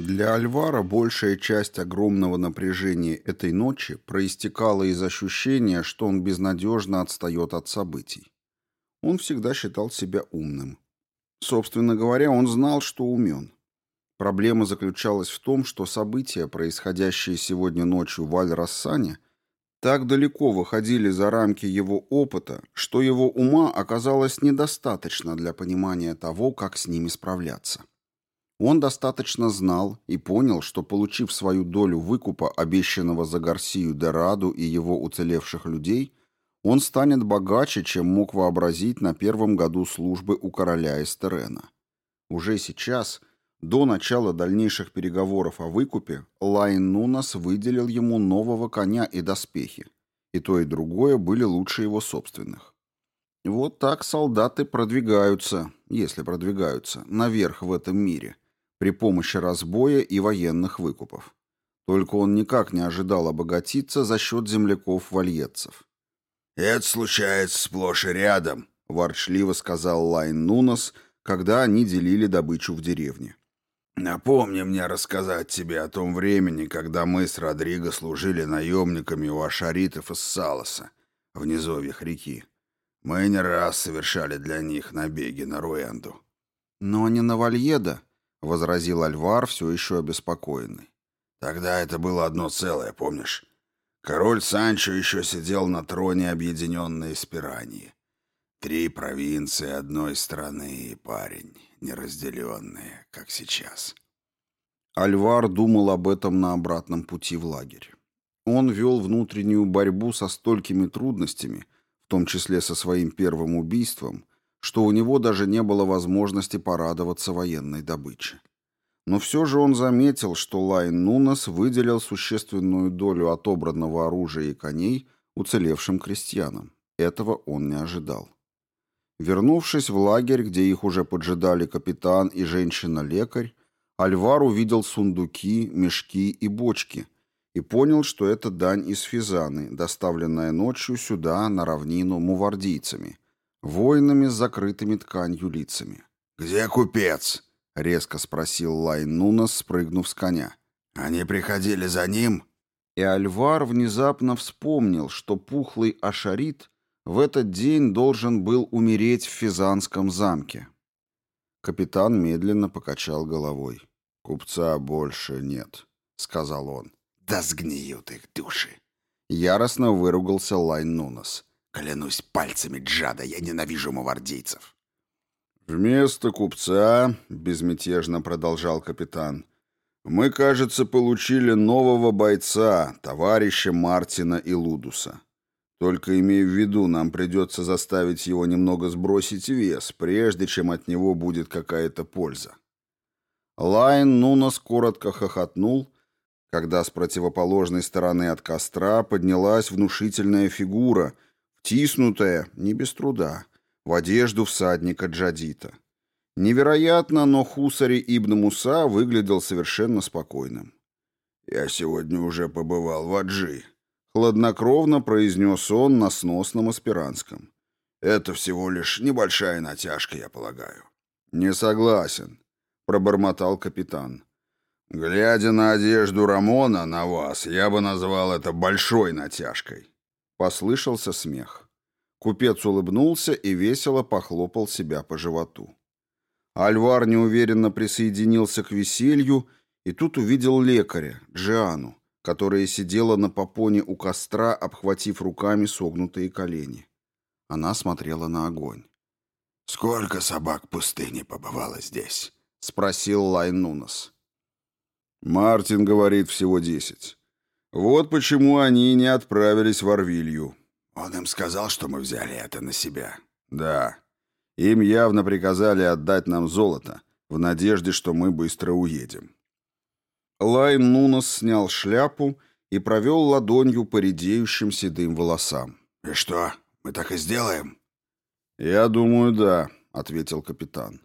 Для Альвара большая часть огромного напряжения этой ночи проистекала из ощущения, что он безнадежно отстает от событий. Он всегда считал себя умным. Собственно говоря, он знал, что умен. Проблема заключалась в том, что события, происходящие сегодня ночью в Аль-Рассане, так далеко выходили за рамки его опыта, что его ума оказалось недостаточно для понимания того, как с ними справляться. Он достаточно знал и понял, что, получив свою долю выкупа, обещанного за Гарсию де Раду и его уцелевших людей, он станет богаче, чем мог вообразить на первом году службы у короля Эстерена. Уже сейчас, до начала дальнейших переговоров о выкупе, Лайн Нунас выделил ему нового коня и доспехи, и то и другое были лучше его собственных. Вот так солдаты продвигаются, если продвигаются, наверх в этом мире, при помощи разбоя и военных выкупов. Только он никак не ожидал обогатиться за счет земляков-вальетцев. «Это случается сплошь и рядом», — ворчливо сказал Лайн Нунас, когда они делили добычу в деревне. «Напомни мне рассказать тебе о том времени, когда мы с Родриго служили наемниками у ашаритов из Салоса, в низовьях реки. Мы не раз совершали для них набеги на Руэнду». «Но не на Вальеда», — возразил Альвар, все еще обеспокоенный. «Тогда это было одно целое, помнишь? Король Санчо еще сидел на троне объединенной Спирании. Три провинции одной страны, парень, неразделенные, как сейчас». Альвар думал об этом на обратном пути в лагерь. Он вел внутреннюю борьбу со столькими трудностями, в том числе со своим первым убийством, что у него даже не было возможности порадоваться военной добыче. Но все же он заметил, что Лайн Нунас выделил существенную долю отобранного оружия и коней уцелевшим крестьянам. Этого он не ожидал. Вернувшись в лагерь, где их уже поджидали капитан и женщина-лекарь, Альвар увидел сундуки, мешки и бочки и понял, что это дань из Физаны, доставленная ночью сюда, на равнину, мувардийцами, воинами с закрытыми тканью лицами. «Где купец?» — резко спросил Лайн Нунас, спрыгнув с коня. «Они приходили за ним?» И Альвар внезапно вспомнил, что пухлый Ашарит в этот день должен был умереть в Физанском замке. Капитан медленно покачал головой. «Купца больше нет», — сказал он. «Да сгниют их души!» Яростно выругался Лайн Нунас. Клянусь пальцами Джада, я ненавижу мавардейцев. «Вместо купца, — безмятежно продолжал капитан, — мы, кажется, получили нового бойца, товарища Мартина и Лудуса. Только имея в виду, нам придется заставить его немного сбросить вес, прежде чем от него будет какая-то польза». Лайн Нунас коротко хохотнул, когда с противоположной стороны от костра поднялась внушительная фигура — втиснутая, не без труда, в одежду всадника Джадита. Невероятно, но Хусари Ибн Муса выглядел совершенно спокойным. «Я сегодня уже побывал в Аджи», — хладнокровно произнес он на сносном эсперанском. «Это всего лишь небольшая натяжка, я полагаю». «Не согласен», — пробормотал капитан. «Глядя на одежду Рамона, на вас, я бы назвал это большой натяжкой». Послышался смех. Купец улыбнулся и весело похлопал себя по животу. Альвар неуверенно присоединился к веселью и тут увидел лекаря, Джиану, которая сидела на попоне у костра, обхватив руками согнутые колени. Она смотрела на огонь. «Сколько собак пустыни побывало здесь?» — спросил Лайн Нунас. «Мартин говорит, всего десять. Вот почему они не отправились в Орвилью. Он им сказал, что мы взяли это на себя. Да. Им явно приказали отдать нам золото, в надежде, что мы быстро уедем. Лайн Нунас снял шляпу и провел ладонью по редеющим седым волосам. «И что, мы так и сделаем?» «Я думаю, да», — ответил капитан.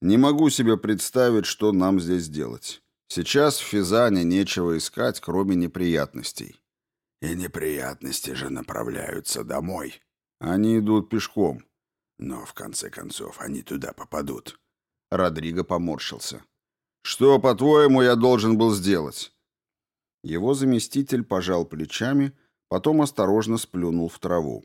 «Не могу себе представить, что нам здесь делать. Сейчас в Физане нечего искать, кроме неприятностей. И неприятности же направляются домой. Они идут пешком. Но, в конце концов, они туда попадут. Родриго поморщился. Что, по-твоему, я должен был сделать?» Его заместитель пожал плечами, потом осторожно сплюнул в траву.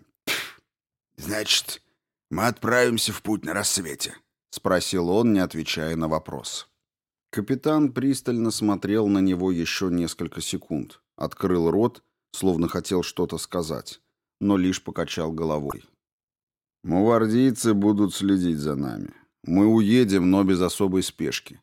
«Значит, мы отправимся в путь на рассвете?» — спросил он, не отвечая на вопрос. Капитан пристально смотрел на него еще несколько секунд, открыл рот, словно хотел что-то сказать, но лишь покачал головой. «Мувардийцы будут следить за нами. Мы уедем, но без особой спешки.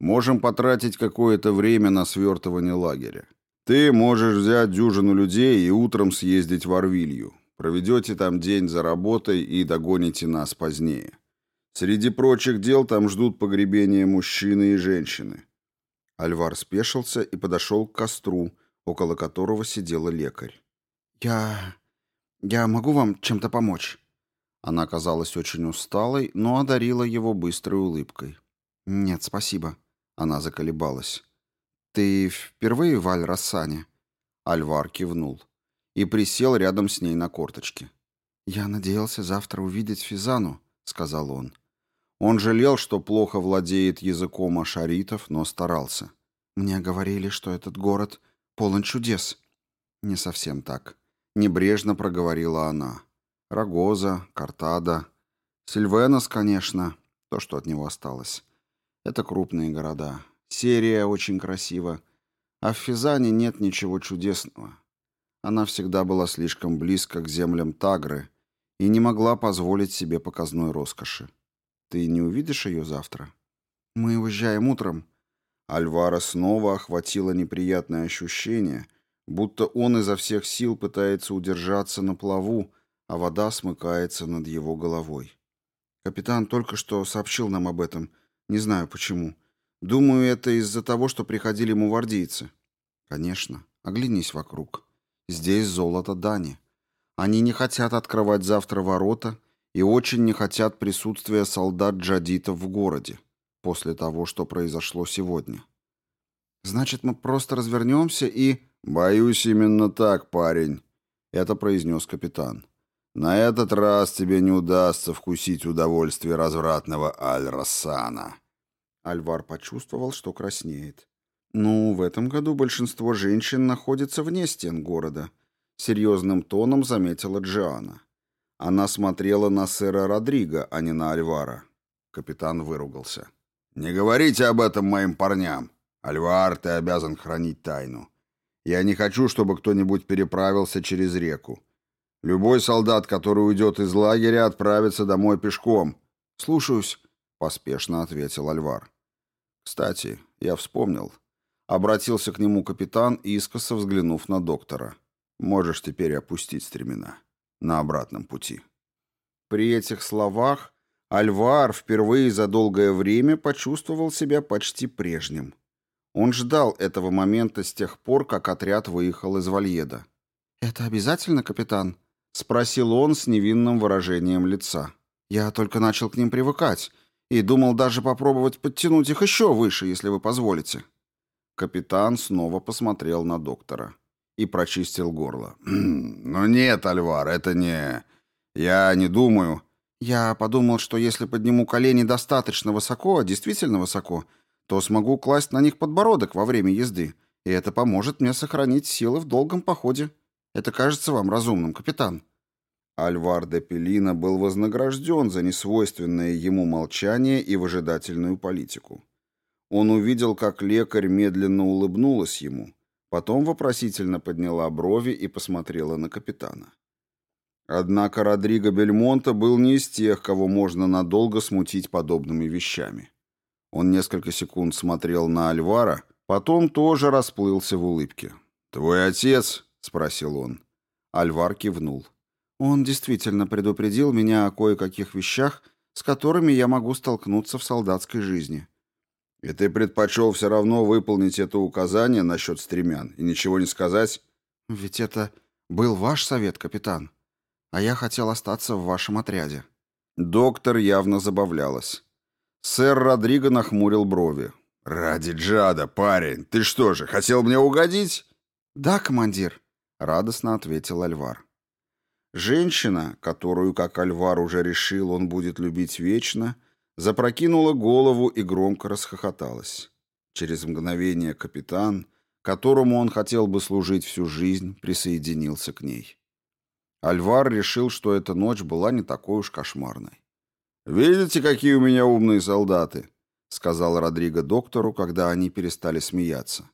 Можем потратить какое-то время на свертывание лагеря. Ты можешь взять дюжину людей и утром съездить в Орвилью. Проведете там день за работой и догоните нас позднее. Среди прочих дел там ждут погребения мужчины и женщины». Альвар спешился и подошел к костру, около которого сидела лекарь. «Я... я могу вам чем-то помочь?» Она казалась очень усталой, но одарила его быстрой улыбкой. «Нет, спасибо». Она заколебалась. «Ты впервые в Аль-Рассане?» Альвар кивнул и присел рядом с ней на корточки. «Я надеялся завтра увидеть Физану», — сказал он. Он жалел, что плохо владеет языком ашаритов, но старался. «Мне говорили, что этот город полон чудес». «Не совсем так», — небрежно проговорила она. «Рогоза, Картада, Сильвенос, конечно, то, что от него осталось. Это крупные города. Серия очень красива. А в Физане нет ничего чудесного. Она всегда была слишком близко к землям Тагры и не могла позволить себе показной роскоши. Ты не увидишь ее завтра? Мы уезжаем утром. Альвара снова охватило неприятное ощущение, будто он изо всех сил пытается удержаться на плаву, а вода смыкается над его головой. Капитан только что сообщил нам об этом, не знаю почему. Думаю, это из-за того, что приходили мувардийцы. Конечно. Оглянись вокруг. Здесь золото Дани. Они не хотят открывать завтра ворота и очень не хотят присутствия солдат-джадитов в городе после того, что произошло сегодня. Значит, мы просто развернемся и... Боюсь, именно так, парень. Это произнес капитан. На этот раз тебе не удастся вкусить удовольствие развратного Аль-Рассана. Альвар почувствовал, что краснеет. «Ну, в этом году большинство женщин находится вне стен города», — серьезным тоном заметила Джиана. Она смотрела на сэра Родриго, а не на Альвара. Капитан выругался. «Не говорите об этом моим парням. Альвар, ты обязан хранить тайну. Я не хочу, чтобы кто-нибудь переправился через реку. Любой солдат, который уйдет из лагеря, отправится домой пешком. Слушаюсь, поспешно ответил Альвар. Кстати, я вспомнил. Обратился к нему капитан, искоса взглянув на доктора. Можешь теперь опустить стремена. На обратном пути. При этих словах Альвар впервые за долгое время почувствовал себя почти прежним. Он ждал этого момента с тех пор, как отряд выехал из Вальеда. «Это обязательно, капитан?» — спросил он с невинным выражением лица. «Я только начал к ним привыкать и думал даже попробовать подтянуть их еще выше, если вы позволите». Капитан снова посмотрел на доктора и прочистил горло. «Ну нет, Альвар, это не... Я не думаю...» «Я подумал, что если подниму колени достаточно высоко, действительно высоко, то смогу класть на них подбородок во время езды, и это поможет мне сохранить силы в долгом походе». Это кажется вам разумным, капитан?» Альвар де Пелина был вознагражден за несвойственное ему молчание и выжидательную политику. Он увидел, как лекарь медленно улыбнулась ему, потом вопросительно подняла брови и посмотрела на капитана. Однако Родриго Бельмонта был не из тех, кого можно надолго смутить подобными вещами. Он несколько секунд смотрел на Альвара, потом тоже расплылся в улыбке. «Твой отец...» — спросил он. Альвар кивнул. «Он действительно предупредил меня о кое-каких вещах, с которыми я могу столкнуться в солдатской жизни». «И ты предпочел все равно выполнить это указание насчет стремян и ничего не сказать?» «Ведь это был ваш совет, капитан, а я хотел остаться в вашем отряде». Доктор явно забавлялась. Сэр Родриго нахмурил брови. «Ради Джада, парень, ты что же, хотел мне угодить?» «Да, командир», радостно ответил Альвар. Женщина, которую, как Альвар уже решил, он будет любить вечно, запрокинула голову и громко расхохоталась. Через мгновение капитан, которому он хотел бы служить всю жизнь, присоединился к ней. Альвар решил, что эта ночь была не такой уж кошмарной. «Видите, какие у меня умные солдаты?» — сказал Родриго доктору, когда они перестали смеяться.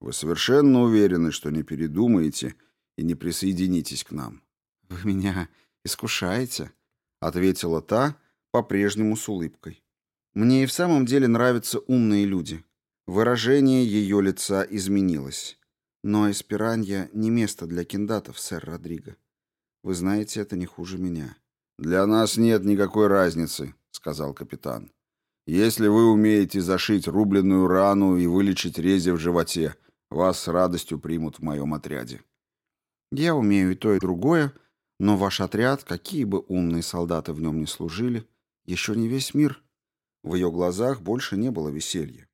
«Вы совершенно уверены, что не передумаете и не присоединитесь к нам?» «Вы меня искушаете?» — ответила та, по-прежнему с улыбкой. «Мне и в самом деле нравятся умные люди. Выражение ее лица изменилось. Но Эсперанья не место для киндатов, сэр Родриго. Вы знаете, это не хуже меня. Для нас нет никакой разницы, сказал капитан. Если вы умеете зашить рубленную рану и вылечить рези в животе, вас с радостью примут в моем отряде. Я умею и то, и другое, но ваш отряд, какие бы умные солдаты в нем ни служили, еще не весь мир. В ее глазах больше не было веселья.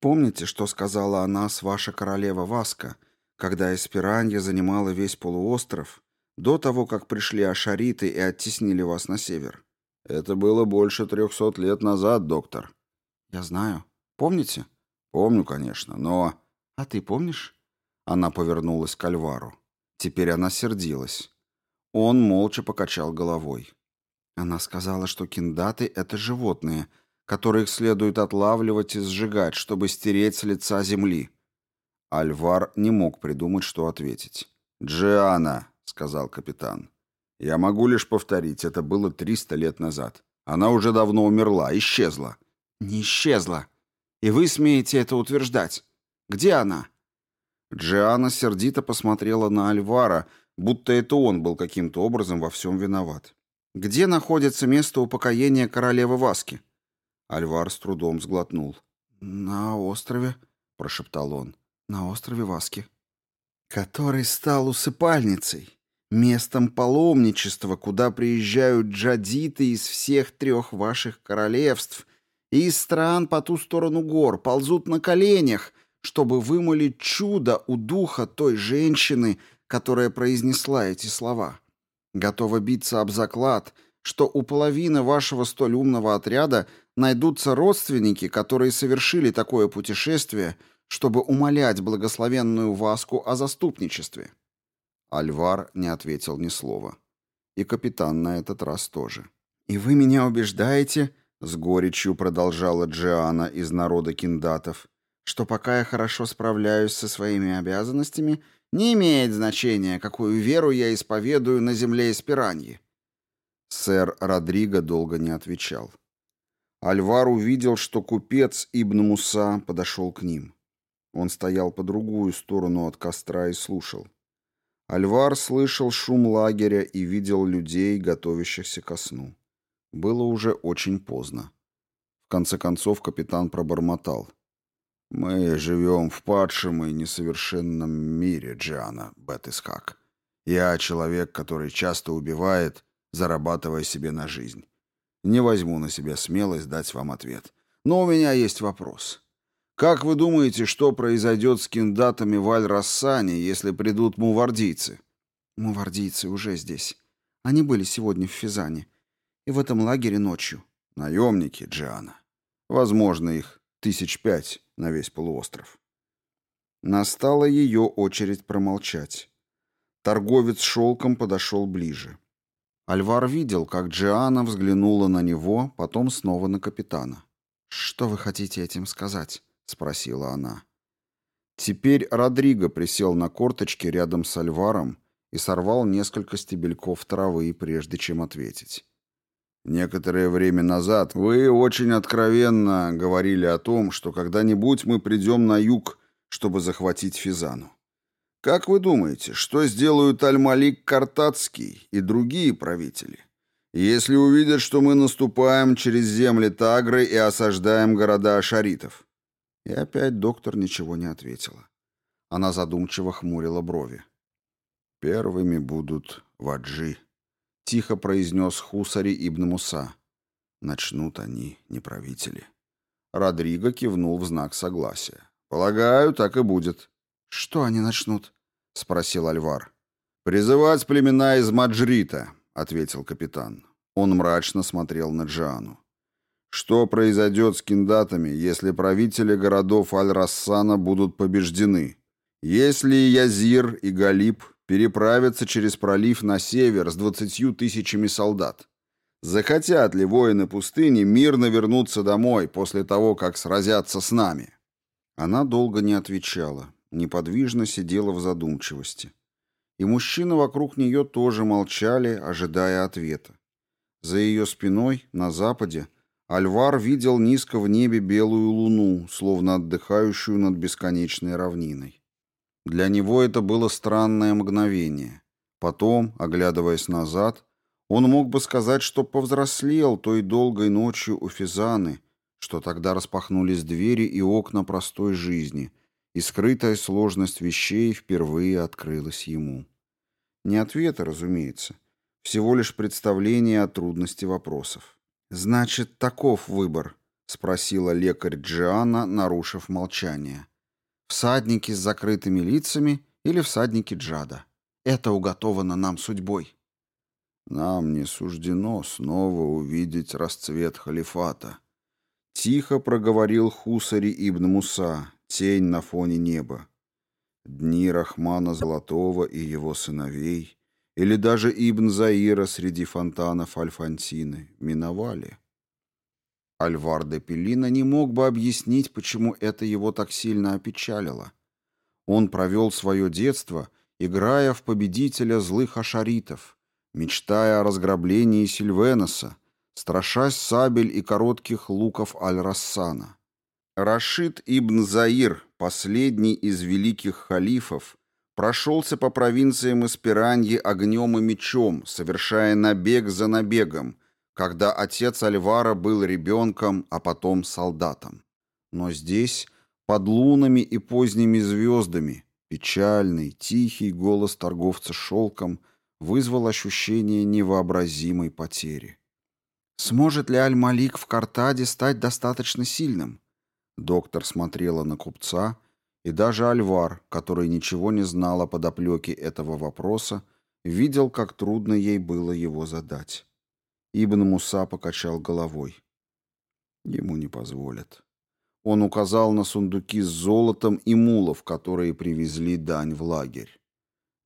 Помните, что сказала о нас ваша королева Васка, когда Эсперанья занимала весь полуостров, до того, как пришли ашариты и оттеснили вас на север? Это было больше трехсот лет назад, доктор. Я знаю. Помните? Помню, конечно, но... А ты помнишь? Она повернулась к Альвару. Теперь она сердилась. Он молча покачал головой. Она сказала, что киндаты — это животные — которых следует отлавливать и сжигать, чтобы стереть с лица земли. Альвар не мог придумать, что ответить. «Джиана», — сказал капитан. «Я могу лишь повторить, это было триста лет назад. Она уже давно умерла, исчезла». «Не исчезла. И вы смеете это утверждать. Где она?» Джиана сердито посмотрела на Альвара, будто это он был каким-то образом во всем виноват. «Где находится место упокоения королевы Васки?» Альвар с трудом сглотнул. «На острове», — прошептал он, — «на острове Васки». «Который стал усыпальницей, местом паломничества, куда приезжают джадиты из всех трех ваших королевств и из стран по ту сторону гор, ползут на коленях, чтобы вымолить чудо у духа той женщины, которая произнесла эти слова. Готова биться об заклад, что у половины вашего столь умного отряда найдутся родственники, которые совершили такое путешествие, чтобы умолять благословенную Васку о заступничестве. Альвар не ответил ни слова. И капитан на этот раз тоже. «И вы меня убеждаете, — с горечью продолжала Джиана из народа киндатов, — что пока я хорошо справляюсь со своими обязанностями, не имеет значения, какую веру я исповедую на земле Эспераньи». Сэр Родриго долго не отвечал. Альвар увидел, что купец Ибн Муса подошел к ним. Он стоял по другую сторону от костра и слушал. Альвар слышал шум лагеря и видел людей, готовящихся ко сну. Было уже очень поздно. В конце концов капитан пробормотал. «Мы живем в падшем и несовершенном мире, Джиана Бетисхак. Я человек, который часто убивает, зарабатывая себе на жизнь. Не возьму на себя смелость дать вам ответ. Но у меня есть вопрос. Как вы думаете, что произойдет с киндатами в Аль-Рассане, если придут мувардийцы? Мувардийцы уже здесь. Они были сегодня в Физане. И в этом лагере ночью. Наемники, Джиана. Возможно, их тысяч пять на весь полуостров. Настала ее очередь промолчать. Торговец шелком подошел ближе. Альвар видел, как Джиана взглянула на него, потом снова на капитана. «Что вы хотите этим сказать?» — спросила она. Теперь Родриго присел на корточки рядом с Альваром и сорвал несколько стебельков травы, прежде чем ответить. «Некоторое время назад вы очень откровенно говорили о том, что когда-нибудь мы придем на юг, чтобы захватить Физану. Как вы думаете, что сделают Аль-Малик Картацкий и другие правители, если увидят, что мы наступаем через земли Тагры и осаждаем города ашаритов? И опять доктор ничего не ответила. Она задумчиво хмурила брови. «Первыми будут ваджи», — тихо произнес Хусари ибн Муса. «Начнут они, не правители». Родриго кивнул в знак согласия. «Полагаю, так и будет». «Что они начнут?» — спросил Альвар. «Призывать племена из Маджрита», — ответил капитан. Он мрачно смотрел на Джану. Что произойдет с киндатами, если правители городов Аль-Рассана будут побеждены? Если Язир и Галиб переправятся через пролив на север с двадцатью тысячами солдат? Захотят ли воины пустыни мирно вернуться домой после того, как сразятся с нами? Она долго не отвечала, неподвижно сидела в задумчивости. И мужчины вокруг нее тоже молчали, ожидая ответа. За ее спиной, на западе, Альвар видел низко в небе белую луну, словно отдыхающую над бесконечной равниной. Для него это было странное мгновение. Потом, оглядываясь назад, он мог бы сказать, что повзрослел той долгой ночью у Физаны, что тогда распахнулись двери и окна простой жизни, и скрытая сложность вещей впервые открылась ему. Не ответы, разумеется, всего лишь представление о трудности вопросов. «Значит, таков выбор», — спросила лекарь Джиана, нарушив молчание. «Всадники с закрытыми лицами или всадники Джада? Это уготовано нам судьбой». Нам не суждено снова увидеть расцвет халифата. Тихо проговорил Хусари ибн Муса, тень на фоне неба. Дни Рахмана Золотого и его сыновей, или даже Ибн Заира среди фонтанов Альфантины, миновали. Альвар де Пелина не мог бы объяснить, почему это его так сильно опечалило. Он провел свое детство, играя в победителя злых ашаритов, мечтая о разграблении Сильвеноса, страшась сабель и коротких луков Аль-Рассана. Рашид ибн Заир, последний из великих халифов, прошелся по провинциям Испираньи огнем и мечом, совершая набег за набегом, когда отец Альвара был ребенком, а потом солдатом. Но здесь, под лунами и поздними звездами, печальный, тихий голос торговца шелком – вызвал ощущение невообразимой потери. Сможет ли Аль-Малик в Картаде стать достаточно сильным? Доктор смотрела на купца, и даже Альвар, который ничего не знал о подоплеке этого вопроса, видел, как трудно ей было его задать. Ибн Муса покачал головой. Ему не позволят. Он указал на сундуки с золотом и мулов, которые привезли дань в лагерь.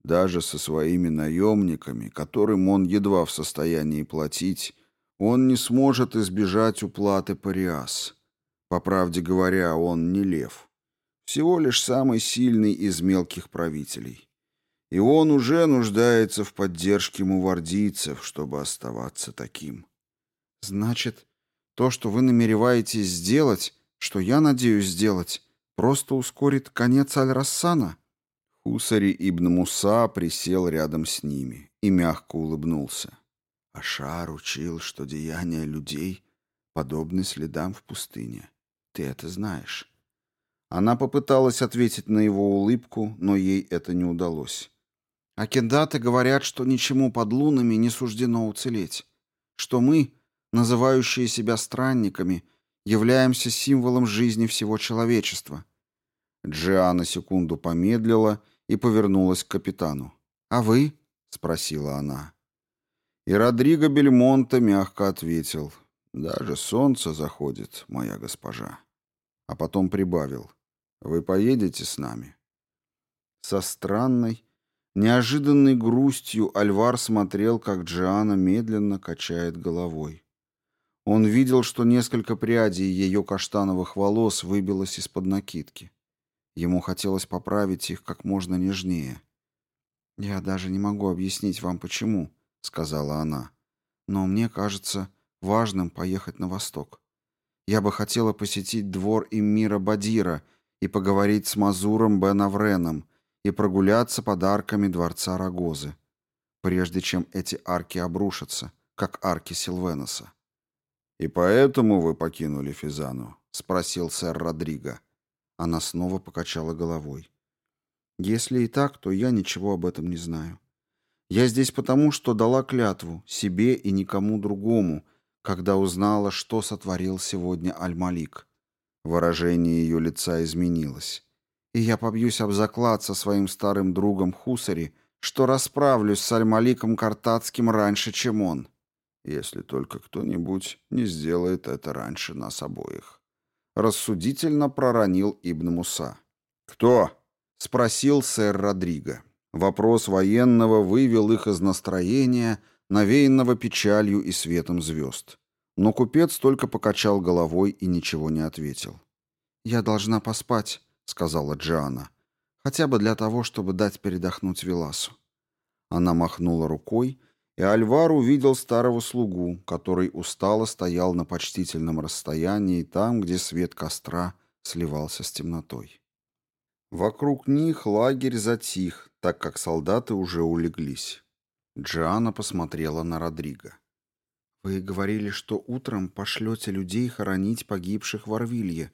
Даже со своими наемниками, которым он едва в состоянии платить, он не сможет избежать уплаты париас. По правде говоря, он не лев. Всего лишь самый сильный из мелких правителей. И он уже нуждается в поддержке мувардийцев, чтобы оставаться таким. Значит, то, что вы намереваетесь сделать, что я надеюсь сделать, просто ускорит конец Аль-Рассана? Хусари ибн Муса присел рядом с ними и мягко улыбнулся. Ашар учил, что деяния людей подобны следам в пустыне. Ты это знаешь. Она попыталась ответить на его улыбку, но ей это не удалось. А кендаты говорят, что ничему под лунами не суждено уцелеть, что мы, называющие себя странниками, являемся символом жизни всего человечества. Джиана секунду помедлила и повернулась к капитану. «А вы?» — спросила она. И Родриго Бельмонто мягко ответил. «Даже солнце заходит, моя госпожа». А потом прибавил. «Вы поедете с нами?» Со странной, неожиданной грустью Альвар смотрел, как Джиана медленно качает головой. Он видел, что несколько прядей ее каштановых волос выбилось из-под накидки. Ему хотелось поправить их как можно нежнее. «Я даже не могу объяснить вам, почему», — сказала она. «Но мне кажется важным поехать на восток. Я бы хотела посетить двор Иммира Бадира и поговорить с Мазуром Бен Авреном и прогуляться под арками дворца Рогозы, прежде чем эти арки обрушатся, как арки Силвеноса». «И поэтому вы покинули Физану?» — спросил сэр Родриго. Она снова покачала головой. Если и так, то я ничего об этом не знаю. Я здесь потому, что дала клятву себе и никому другому, когда узнала, что сотворил сегодня Аль-Малик. Выражение ее лица изменилось. И я побьюсь об заклад со своим старым другом Хусари, что расправлюсь с Аль-Маликом Картацким раньше, чем он. если только кто-нибудь не сделает это раньше нас обоих. Рассудительно проронил Ибн Муса. «Кто?» — спросил сэр Родриго. Вопрос военного вывел их из настроения, навеянного печалью и светом звезд. Но купец только покачал головой и ничего не ответил. «Я должна поспать», — сказала Джиана. «Хотя бы для того, чтобы дать передохнуть Веласу». Она махнула рукой, и Альвар увидел старого слугу, который устало стоял на почтительном расстоянии там, где свет костра сливался с темнотой. Вокруг них лагерь затих, так как солдаты уже улеглись. Джиана посмотрела на Родриго. «Вы говорили, что утром пошлете людей хоронить погибших в Орвилье.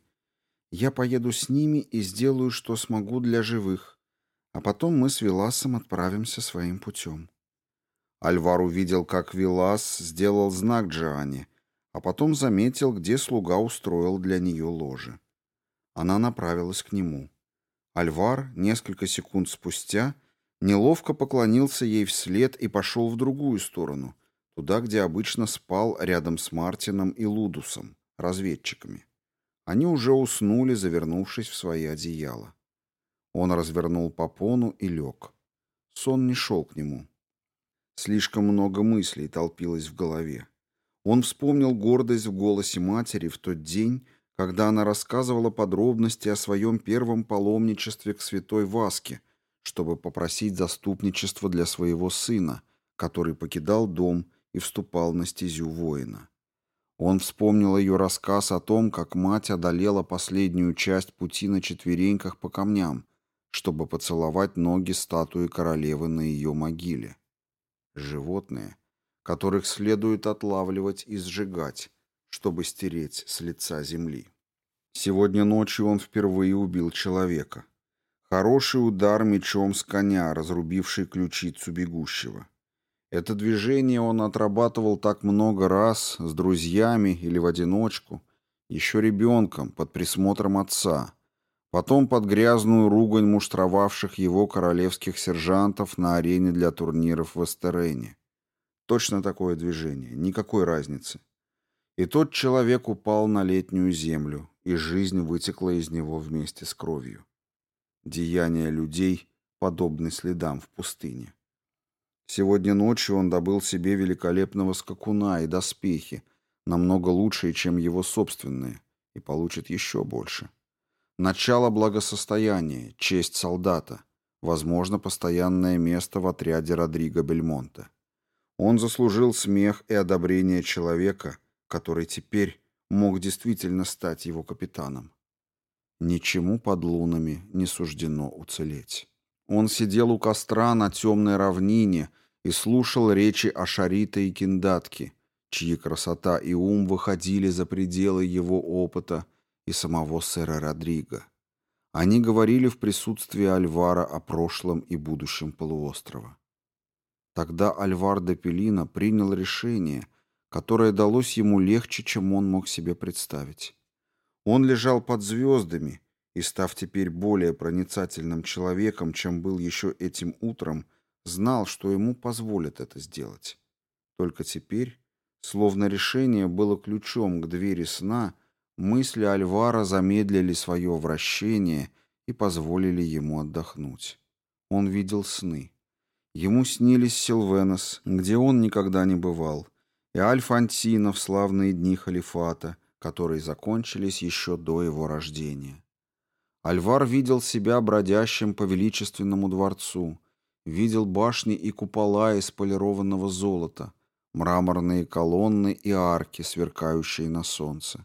Я поеду с ними и сделаю, что смогу для живых, а потом мы с Виласом отправимся своим путем». Альвар увидел, как Вилас сделал знак Джиане, а потом заметил, где слуга устроил для нее ложе. Она направилась к нему. Альвар несколько секунд спустя неловко поклонился ей вслед и пошел в другую сторону, туда, где обычно спал рядом с Мартином и Лудусом, разведчиками. Они уже уснули, завернувшись в свои одеяла. Он развернул попону и лег. Сон не шел к нему. Слишком много мыслей толпилось в голове. Он вспомнил гордость в голосе матери в тот день, когда она рассказывала подробности о своем первом паломничестве к святой Васке, чтобы попросить заступничество для своего сына, который покидал дом и вступал на стезю воина. Он вспомнил ее рассказ о том, как мать одолела последнюю часть пути на четвереньках по камням, чтобы поцеловать ноги статуи королевы на ее могиле. Животные, которых следует отлавливать и сжигать, чтобы стереть с лица земли. Сегодня ночью он впервые убил человека. Хороший удар мечом с коня, разрубивший ключицу бегущего. Это движение он отрабатывал так много раз, с друзьями или в одиночку, еще ребенком, под присмотром отца, потом под грязную ругань муштровавших его королевских сержантов на арене для турниров в Эстерене. Точно такое движение, никакой разницы. И тот человек упал на летнюю землю, и жизнь вытекла из него вместе с кровью. Деяния людей подобны следам в пустыне. Сегодня ночью он добыл себе великолепного скакуна и доспехи, намного лучшие, чем его собственные, и получит еще больше. Начало благосостояния, честь солдата, возможно, постоянное место в отряде Родриго Бельмонта. Он заслужил смех и одобрение человека, который теперь мог действительно стать его капитаном. Ничему под лунами не суждено уцелеть. Он сидел у костра на темной равнине и слушал речи Ашарита и Киндатки, чьи красота и ум выходили за пределы его опыта и самого сэра Родриго. Они говорили в присутствии Альвара о прошлом и будущем полуострова. Тогда Альвар де Пелина принял решение, которое далось ему легче, чем он мог себе представить. Он лежал под звездами и, став теперь более проницательным человеком, чем был еще этим утром, знал, что ему позволят это сделать. Только теперь, словно решение было ключом к двери сна, мысли Альвара замедлили свое вращение и позволили ему отдохнуть. Он видел сны. Ему снились Силвенос, где он никогда не бывал, и Альфонсина в славные дни халифата, которые закончились еще до его рождения. Альвар видел себя бродящим по величественному дворцу, видел башни и купола из полированного золота, мраморные колонны и арки, сверкающие на солнце.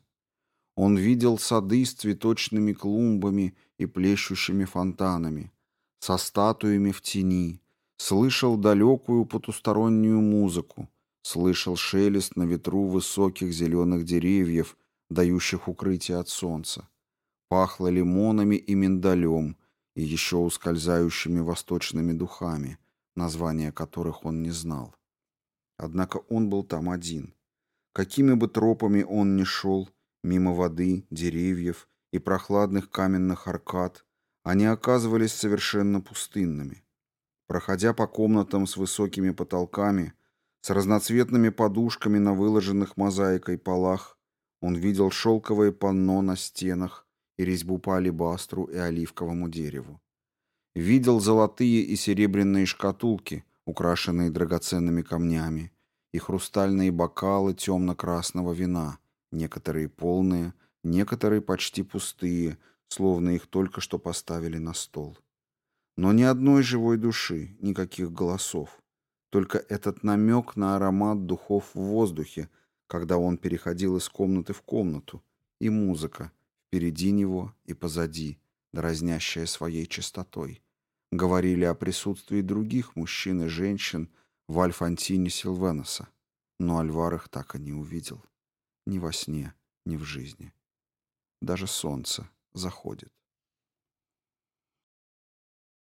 Он видел сады с цветочными клумбами и плещущими фонтанами, со статуями в тени, слышал далекую потустороннюю музыку, слышал шелест на ветру высоких зеленых деревьев, дающих укрытие от солнца. Пахло лимонами и миндалем, и еще ускользающими восточными духами, названия которых он не знал. Однако он был там один. Какими бы тропами он ни шел, мимо воды, деревьев и прохладных каменных аркад, они оказывались совершенно пустынными. Проходя по комнатам с высокими потолками, С разноцветными подушками на выложенных мозаикой полах он видел шелковое панно на стенах и резьбу по алебастру и оливковому дереву. Видел золотые и серебряные шкатулки, украшенные драгоценными камнями, и хрустальные бокалы темно-красного вина, некоторые полные, некоторые почти пустые, словно их только что поставили на стол. Но ни одной живой души, никаких голосов. Только этот намек на аромат духов в воздухе, когда он переходил из комнаты в комнату, и музыка впереди него и позади, дразнящая своей чистотой. Говорили о присутствии других мужчин и женщин в Альфантине Силвеноса, но Альвар их так и не увидел. Ни во сне, ни в жизни. Даже солнце заходит.